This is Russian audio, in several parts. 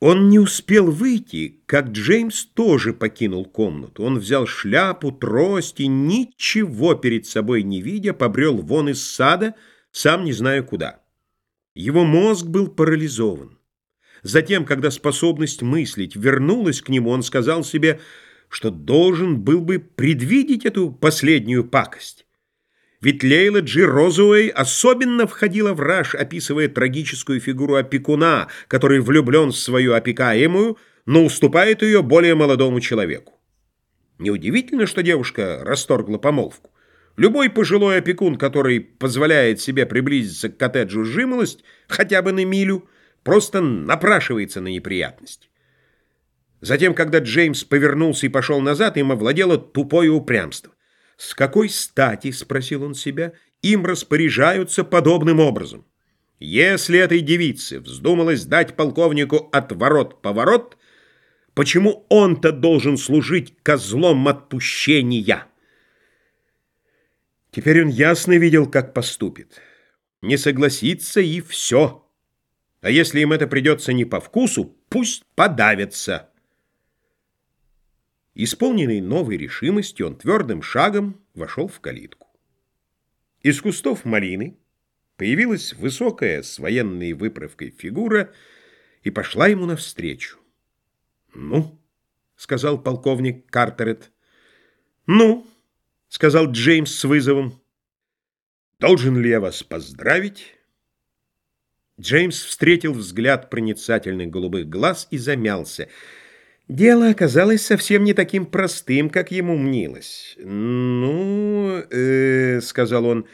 Он не успел выйти, как Джеймс тоже покинул комнату. Он взял шляпу, трость и, ничего перед собой не видя, побрел вон из сада, сам не зная куда. Его мозг был парализован. Затем, когда способность мыслить вернулась к нему, он сказал себе, что должен был бы предвидеть эту последнюю пакость. Ведь Лейла Джи Розуэй особенно входила в раж, описывая трагическую фигуру опекуна, который влюблен в свою опекаемую, но уступает ее более молодому человеку. Неудивительно, что девушка расторгла помолвку. Любой пожилой опекун, который позволяет себе приблизиться к коттеджу жимолость хотя бы на милю, просто напрашивается на неприятности. Затем, когда Джеймс повернулся и пошел назад, им овладело тупое упрямство. «С какой стати, — спросил он себя, — им распоряжаются подобным образом? Если этой девице вздумалось дать полковнику отворот-поворот, почему он-то должен служить козлом отпущения?» Теперь он ясно видел, как поступит. Не согласится и все. А если им это придется не по вкусу, пусть подавятся. Исполненный новой решимостью, он твердым шагом вошел в калитку. Из кустов малины появилась высокая с военной выправкой фигура и пошла ему навстречу. «Ну?» — сказал полковник Картерет. «Ну?» — сказал Джеймс с вызовом. «Должен ли я вас поздравить?» Джеймс встретил взгляд проницательных голубых глаз и замялся — Дело оказалось совсем не таким простым, как ему мнилось. «Ну, э, — сказал он,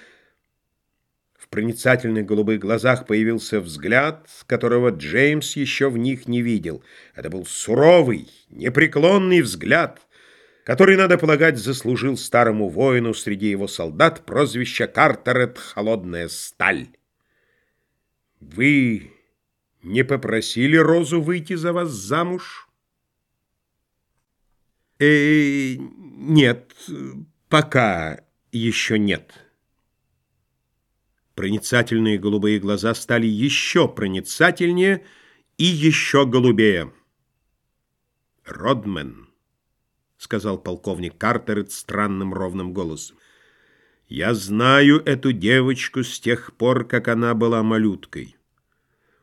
— в проницательных голубых глазах появился взгляд, которого Джеймс еще в них не видел. Это был суровый, непреклонный взгляд, который, надо полагать, заслужил старому воину среди его солдат прозвище Картерет «Холодная сталь». «Вы не попросили Розу выйти за вас замуж?» Э, нет, пока еще нет. Проницательные голубые глаза стали еще проницательнее и еще голубее. «Родмен», — сказал полковник Картерет странным ровным голосом, — «я знаю эту девочку с тех пор, как она была малюткой.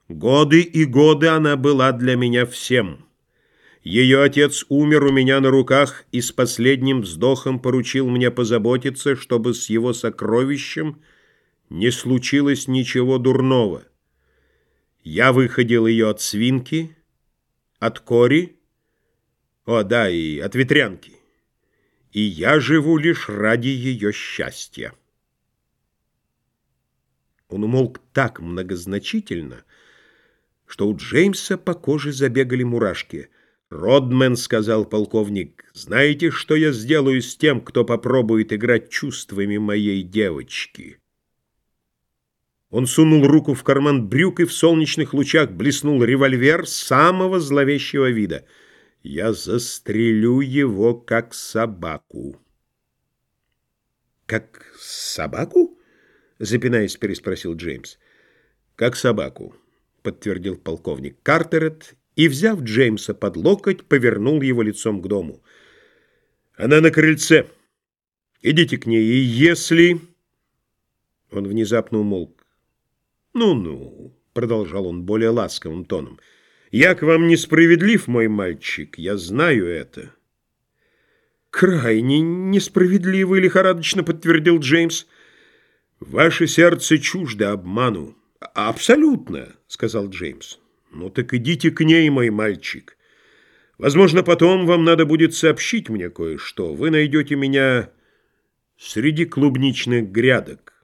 Годы и годы она была для меня всем». Ее отец умер у меня на руках и с последним вздохом поручил мне позаботиться, чтобы с его сокровищем не случилось ничего дурного. Я выходил ее от свинки, от кори, о да, и от ветрянки, и я живу лишь ради ее счастья. Он умолк так многозначительно, что у Джеймса по коже забегали мурашки — «Родмен», — сказал полковник, — «знаете, что я сделаю с тем, кто попробует играть чувствами моей девочки?» Он сунул руку в карман брюк, и в солнечных лучах блеснул револьвер самого зловещего вида. «Я застрелю его, как собаку». «Как собаку?» — запинаясь, переспросил Джеймс. «Как собаку», — подтвердил полковник Картерет и, взяв Джеймса под локоть, повернул его лицом к дому. «Она на крыльце. Идите к ней, и если...» Он внезапно умолк. «Ну-ну», — продолжал он более ласковым тоном, — «я к вам несправедлив, мой мальчик, я знаю это». «Крайне несправедливо», — лихорадочно подтвердил Джеймс. «Ваше сердце чуждо обману». «Абсолютно», — сказал Джеймс. Ну так идите к ней, мой мальчик. Возможно, потом вам надо будет сообщить мне кое-что. Вы найдете меня среди клубничных грядок.